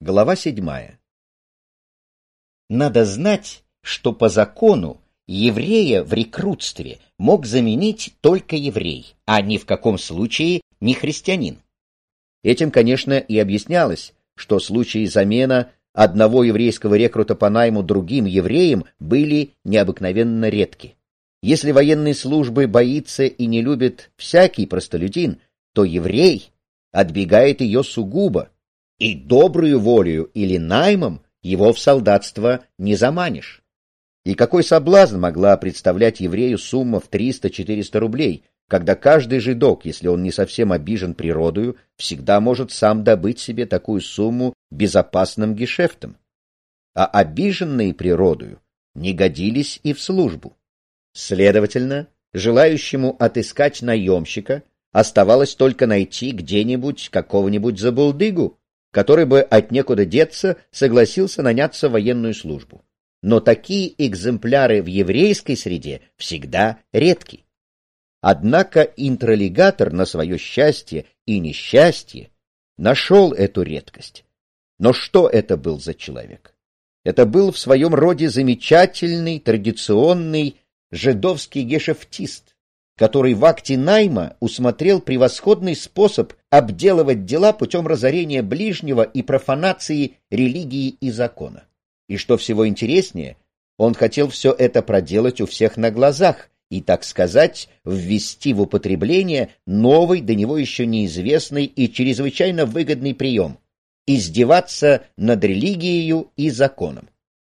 Глава седьмая. Надо знать, что по закону еврея в рекрутстве мог заменить только еврей, а ни в каком случае не христианин. Этим, конечно, и объяснялось, что случаи замена одного еврейского рекрута по найму другим евреем были необыкновенно редки. Если военной службы боится и не любит всякий простолюдин, то еврей отбегает ее сугубо, и добрую волею или наймом его в солдатство не заманишь. И какой соблазн могла представлять еврею сумма в 300-400 рублей, когда каждый жидок, если он не совсем обижен природою, всегда может сам добыть себе такую сумму безопасным гешефтом. А обиженные природою не годились и в службу. Следовательно, желающему отыскать наемщика оставалось только найти где-нибудь какого-нибудь забулдыгу, который бы от некуда деться согласился наняться в военную службу. Но такие экземпляры в еврейской среде всегда редки. Однако интролегатор на свое счастье и несчастье нашел эту редкость. Но что это был за человек? Это был в своем роде замечательный, традиционный жидовский гешефтист, который в акте найма усмотрел превосходный способ обделывать дела путем разорения ближнего и профанации религии и закона. И что всего интереснее, он хотел все это проделать у всех на глазах и, так сказать, ввести в употребление новый, до него еще неизвестный и чрезвычайно выгодный прием — издеваться над религией и законом.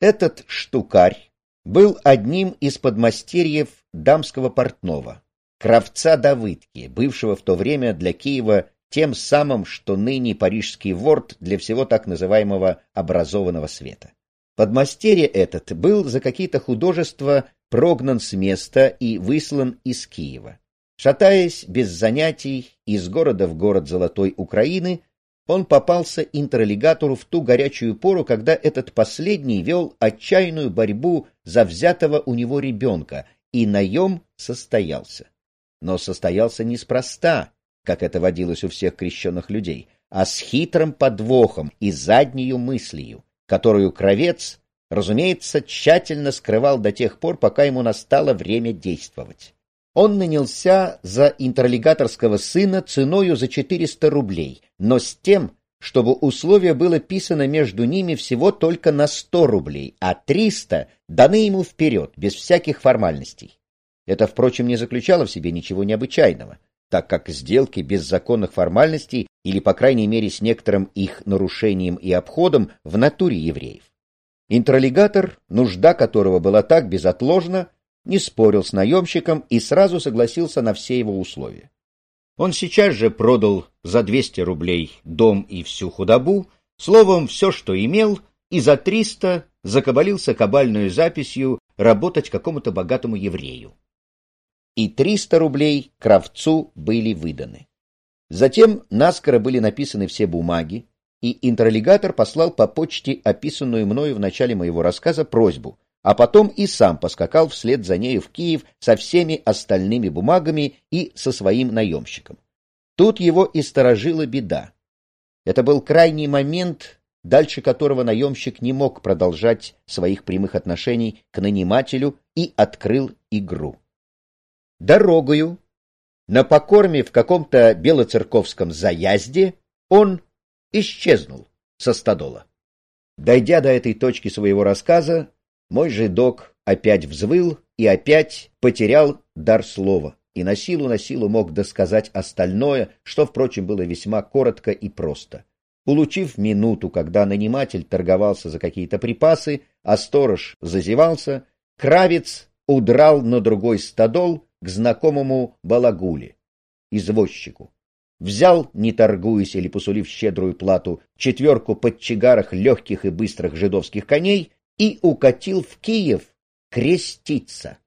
Этот штукарь был одним из подмастерьев дамского портного, кравца Давыдки, бывшего в то время для Киева тем самым, что ныне парижский ворд для всего так называемого образованного света. Подмастерье этот был за какие-то художества прогнан с места и выслан из Киева. Шатаясь без занятий из города в город Золотой Украины, он попался интерлигатору в ту горячую пору, когда этот последний вел отчаянную борьбу за взятого у него ребенка, и наем состоялся. Но состоялся неспроста, как это водилось у всех крещенных людей, а с хитрым подвохом и заднею мыслью, которую кровец, разумеется, тщательно скрывал до тех пор, пока ему настало время действовать. Он нанялся за интерлигаторского сына ценою за 400 рублей, но с тем, чтобы условие было писано между ними всего только на 100 рублей, а 300 даны ему вперед, без всяких формальностей. Это, впрочем, не заключало в себе ничего необычайного, так как сделки без законных формальностей или, по крайней мере, с некоторым их нарушением и обходом в натуре евреев. Интролегатор, нужда которого была так безотложна, не спорил с наемщиком и сразу согласился на все его условия. Он сейчас же продал за 200 рублей дом и всю худобу, словом, все, что имел, и за 300 закабалился кабальную записью работать какому-то богатому еврею. И 300 рублей кравцу были выданы. Затем наскоро были написаны все бумаги, и интерлигатор послал по почте описанную мною в начале моего рассказа просьбу — а потом и сам поскакал вслед за нею в Киев со всеми остальными бумагами и со своим наемщиком. Тут его и сторожила беда. Это был крайний момент, дальше которого наемщик не мог продолжать своих прямых отношений к нанимателю и открыл игру. Дорогою, на покорме в каком-то белоцерковском заязде, он исчезнул со стадола. Дойдя до этой точки своего рассказа, мой жидок опять взвыл и опять потерял дар слова, и на силу на силу мог досказать остальное, что, впрочем, было весьма коротко и просто. Улучив минуту, когда наниматель торговался за какие-то припасы, а сторож зазевался, кравец удрал на другой стадол к знакомому балагуле, извозчику. Взял, не торгуясь или посулив щедрую плату, четверку подчигарах легких и быстрых жидовских коней и укатил в Киев креститься.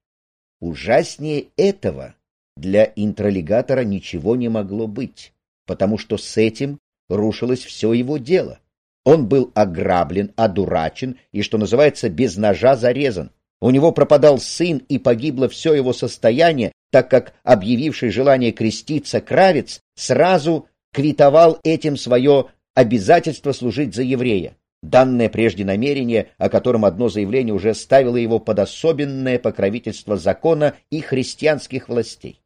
Ужаснее этого для интролегатора ничего не могло быть, потому что с этим рушилось все его дело. Он был ограблен, одурачен и, что называется, без ножа зарезан. У него пропадал сын и погибло все его состояние, так как объявивший желание креститься кравец сразу квитовал этим свое обязательство служить за еврея, данное прежде намерение, о котором одно заявление уже ставило его под особенное покровительство закона и христианских властей.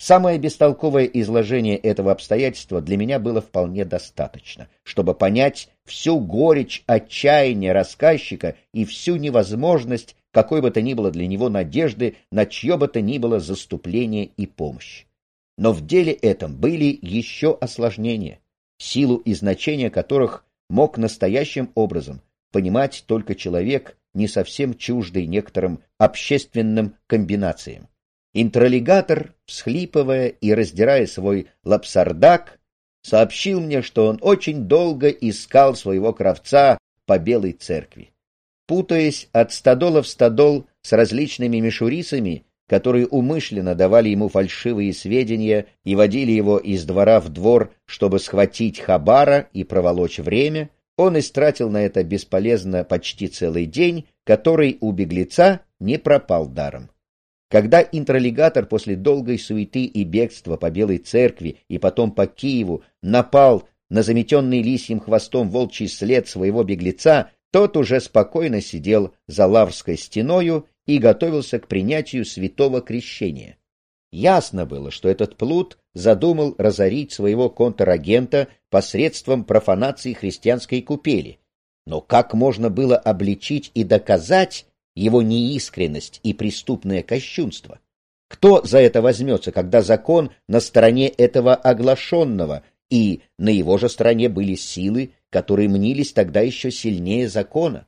Самое бестолковое изложение этого обстоятельства для меня было вполне достаточно, чтобы понять всю горечь отчаяния рассказчика и всю невозможность какой бы то ни было для него надежды на чье бы то ни было заступление и помощь. Но в деле этом были еще осложнения, силу и значение которых мог настоящим образом понимать только человек, не совсем чуждый некоторым общественным комбинациям. Интролегатор, всхлипывая и раздирая свой лапсардак, сообщил мне, что он очень долго искал своего кровца по Белой церкви. Путаясь от стадола в стадол с различными мишурисами, которые умышленно давали ему фальшивые сведения и водили его из двора в двор, чтобы схватить хабара и проволочь время, он истратил на это бесполезно почти целый день, который у беглеца не пропал даром. Когда интролегатор после долгой суеты и бегства по Белой церкви и потом по Киеву напал на заметенный лисьим хвостом волчий след своего беглеца, тот уже спокойно сидел за Лаврской стеною и готовился к принятию святого крещения. Ясно было, что этот плут задумал разорить своего контрагента посредством профанации христианской купели. Но как можно было обличить и доказать его неискренность и преступное кощунство. Кто за это возьмется, когда закон на стороне этого оглашенного, и на его же стороне были силы, которые мнились тогда еще сильнее закона?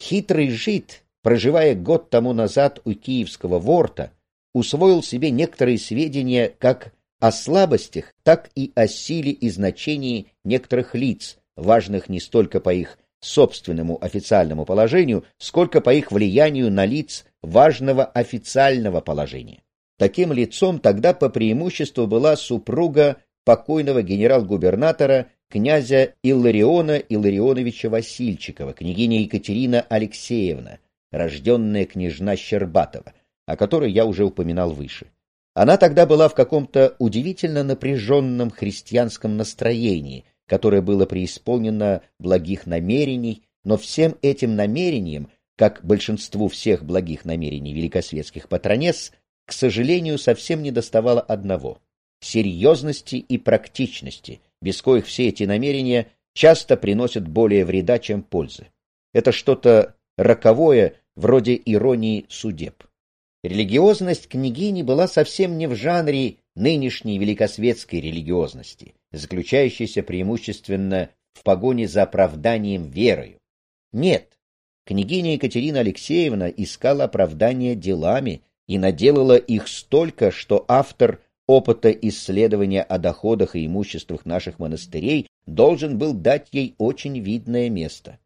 Хитрый жид, проживая год тому назад у киевского ворта, усвоил себе некоторые сведения как о слабостях, так и о силе и значении некоторых лиц, важных не столько по их собственному официальному положению, сколько по их влиянию на лиц важного официального положения. Таким лицом тогда по преимуществу была супруга покойного генерал-губернатора князя Иллариона Илларионовича Васильчикова, княгиня Екатерина Алексеевна, рожденная княжна Щербатова, о которой я уже упоминал выше. Она тогда была в каком-то удивительно напряженном христианском настроении, которое было преисполнено благих намерений, но всем этим намерениям, как большинству всех благих намерений великосветских патронесс, к сожалению, совсем не доставало одного — серьезности и практичности, без коих все эти намерения часто приносят более вреда, чем пользы. Это что-то роковое, вроде иронии судеб. Религиозность княгини была совсем не в жанре нынешней великосветской религиозности, заключающейся преимущественно в погоне за оправданием верою. Нет, княгиня Екатерина Алексеевна искала оправдания делами и наделала их столько, что автор опыта исследования о доходах и имуществах наших монастырей должен был дать ей очень видное место.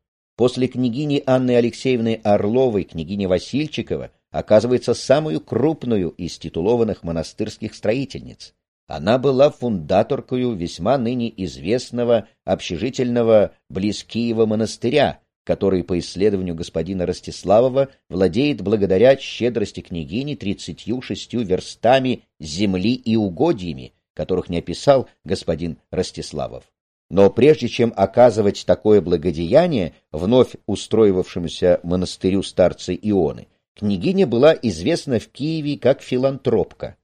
После княгини Анны Алексеевны Орловой, княгини Васильчикова, оказывается самую крупную из титулованных монастырских строительниц. Она была фундаторкою весьма ныне известного общежительного близ Киева монастыря, который, по исследованию господина Ростиславова, владеет благодаря щедрости княгини тридцатью шестью верстами земли и угодьями, которых не описал господин Ростиславов. Но прежде чем оказывать такое благодеяние вновь устроивавшемуся монастырю старца Ионы, княгиня была известна в Киеве как филантропка.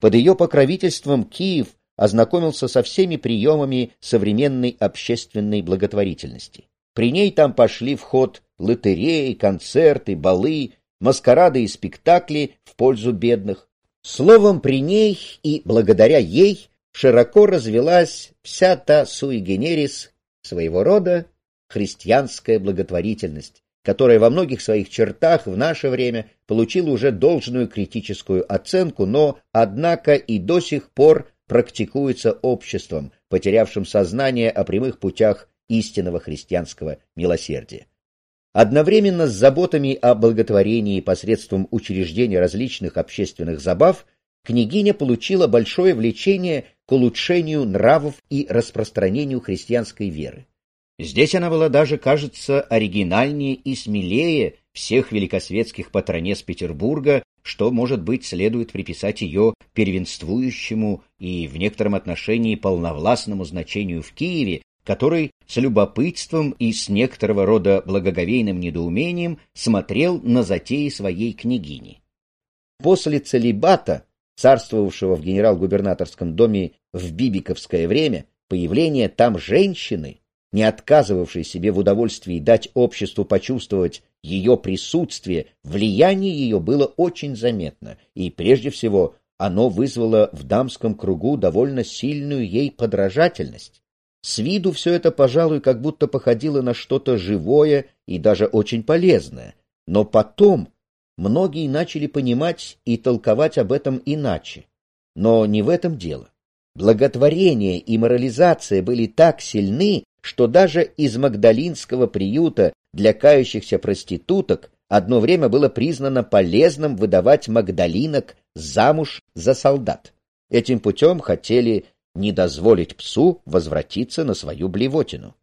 Под ее покровительством Киев ознакомился со всеми приемами современной общественной благотворительности. При ней там пошли в ход лотереи, концерты, балы, маскарады и спектакли в пользу бедных. Словом, при ней и благодаря ей широко развелась вся та суигенерис своего рода христианская благотворительность, которая во многих своих чертах в наше время получила уже должную критическую оценку, но, однако, и до сих пор практикуется обществом, потерявшим сознание о прямых путях истинного христианского милосердия. Одновременно с заботами о благотворении посредством учреждения различных общественных забав княгиня получила большое влечение к улучшению нравов и распространению христианской веры. Здесь она была даже, кажется, оригинальнее и смелее всех великосветских патронес Петербурга, что, может быть, следует приписать ее первенствующему и в некотором отношении полновластному значению в Киеве, который с любопытством и с некоторого рода благоговейным недоумением смотрел на затеи своей княгини. После целебата, царствовавшего в генерал-губернаторском доме в бибиковское время, появление там женщины, не отказывавшей себе в удовольствии дать обществу почувствовать ее присутствие, влияние ее было очень заметно, и прежде всего оно вызвало в дамском кругу довольно сильную ей подражательность. С виду все это, пожалуй, как будто походило на что-то живое и даже очень полезное, но потом многие начали понимать и толковать об этом иначе. Но не в этом дело. Благотворение и морализация были так сильны, что даже из Магдалинского приюта для кающихся проституток одно время было признано полезным выдавать магдалинок замуж за солдат. Этим путем хотели не дозволить псу возвратиться на свою блевотину.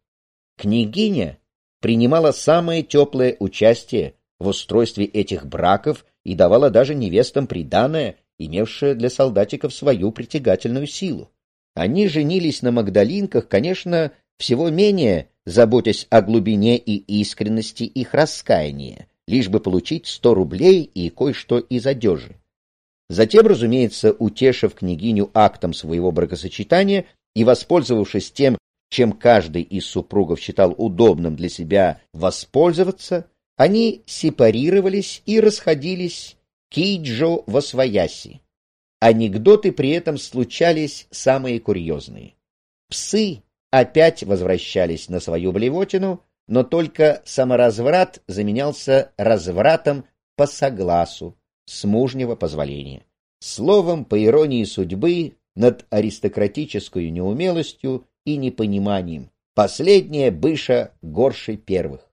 Княгиня принимала самое теплое участие в устройстве этих браков и давала даже невестам приданое, имевшее для солдатиков свою притягательную силу. Они женились на Магдалинках, конечно, всего менее заботясь о глубине и искренности их раскаяния, лишь бы получить сто рублей и кое-что из одежи. Затем, разумеется, утешив княгиню актом своего бракосочетания и воспользовавшись тем, чем каждый из супругов считал удобным для себя воспользоваться, они сепарировались и расходились Кейджо во свояси. Анекдоты при этом случались самые курьезные. Псы опять возвращались на свою блевотину, но только саморазврат заменялся развратом по согласу, с мужнего позволения. Словом, по иронии судьбы, над аристократической неумелостью и непониманием. Последнее быша горше первых.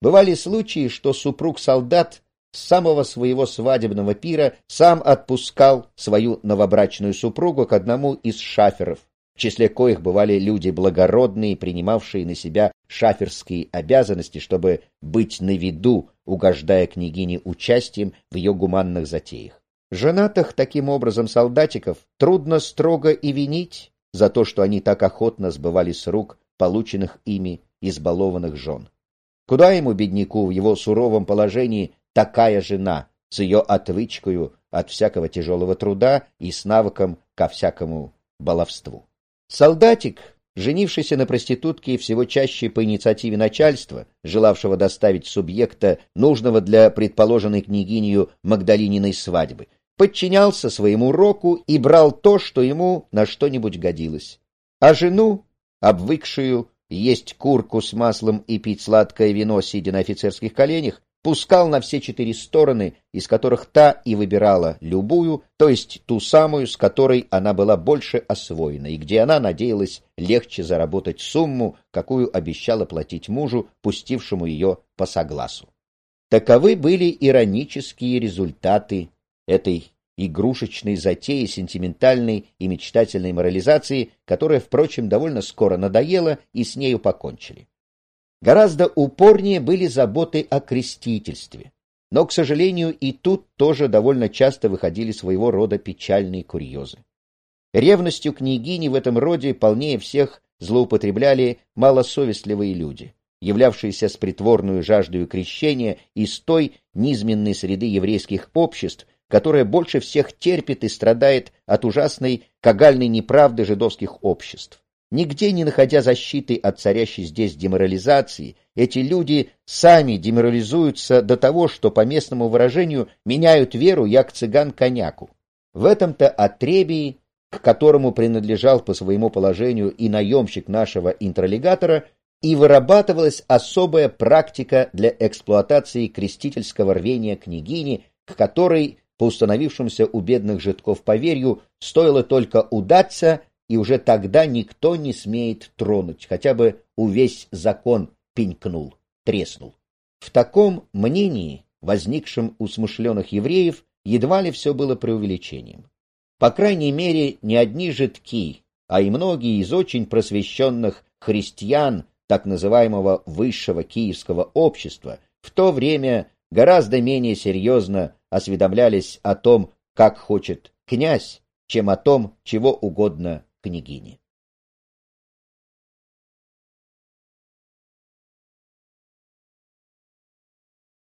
Бывали случаи, что супруг-солдат с самого своего свадебного пира сам отпускал свою новобрачную супругу к одному из шаферов, в числе коих бывали люди благородные, принимавшие на себя шаферские обязанности, чтобы быть на виду, угождая княгине участием в ее гуманных затеях. Женатых таким образом солдатиков трудно строго и винить за то, что они так охотно сбывали с рук полученных ими избалованных жен. Куда ему, бедняку, в его суровом положении такая жена с ее отвычкою от всякого тяжелого труда и с навыком ко всякому баловству? Солдатик, женившийся на проститутке всего чаще по инициативе начальства, желавшего доставить субъекта, нужного для предположенной княгинью Магдалининой свадьбы, подчинялся своему року и брал то, что ему на что-нибудь годилось. А жену, обвыкшую есть курку с маслом и пить сладкое вино, сидя на офицерских коленях, пускал на все четыре стороны, из которых та и выбирала любую, то есть ту самую, с которой она была больше освоена, и где она надеялась легче заработать сумму, какую обещала платить мужу, пустившему ее по согласу. Таковы были иронические результаты этой игрушечной затеи сентиментальной и мечтательной морализации, которая, впрочем, довольно скоро надоела, и с нею покончили. Гораздо упорнее были заботы о крестительстве. Но, к сожалению, и тут тоже довольно часто выходили своего рода печальные курьезы. Ревностью княгини в этом роде полнее всех злоупотребляли малосовестливые люди, являвшиеся с притворную жаждою крещения из той низменной среды еврейских обществ, которая больше всех терпит и страдает от ужасной кагальной неправды жидовских обществ. Нигде не находя защиты от царящей здесь деморализации, эти люди сами деморализуются до того, что, по местному выражению, меняют веру, як цыган коняку. В этом-то отребии, к которому принадлежал по своему положению и наемщик нашего интролегатора, и вырабатывалась особая практика для эксплуатации крестительского рвения княгини, к которой, по установившимся у бедных житков поверью, стоило только удаться, и уже тогда никто не смеет тронуть, хотя бы увесь закон пенькнул, треснул. В таком мнении, возникшем у смышленых евреев, едва ли все было преувеличением. По крайней мере, не одни жидки, а и многие из очень просвещенных христиан так называемого высшего киевского общества в то время гораздо менее серьезно осведомлялись о том, как хочет князь, чем о том, чего угодно княгине.